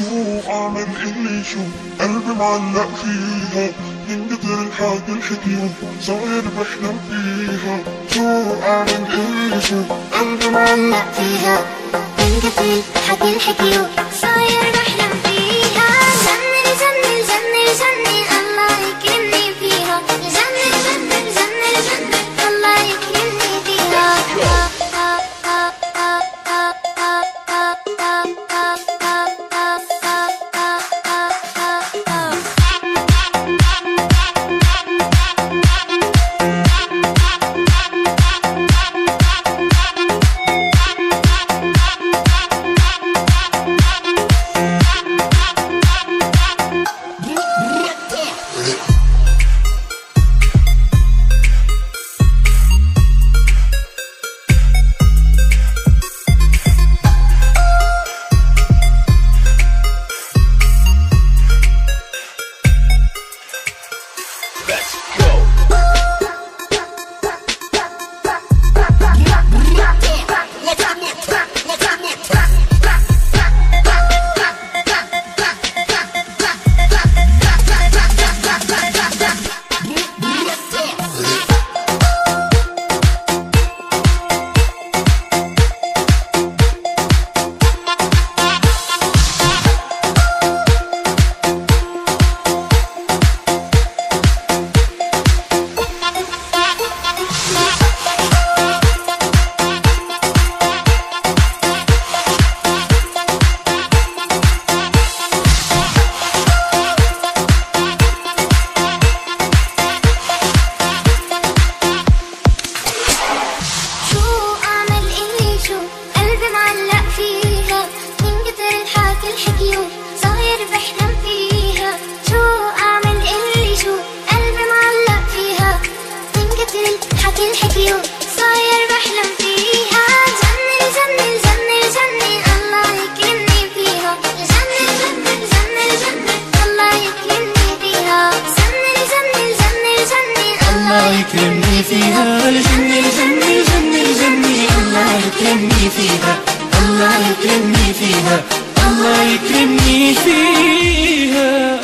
شو اعمل اللي شو قلبي معلق فيها من قدر الحاجة الحكيو صاير بحلم فيها شو اعمل اللي شو قلبي معلق فيها من قدر الحاجة الحكيو صاير بحلم فيها الحكي الحكيو صاير بحلم فيها. جنن جنن جنن جنن. الله يكرمني فيها. جنن جنن جنن جنن. الله يكرمني فيها. جنن جنن جنن جنن. الله يكرمني فيها. الجنة الجنة الجنة الجنة الله يكرمني فيها. الله يكرمني فيها. الله يكرمني فيها.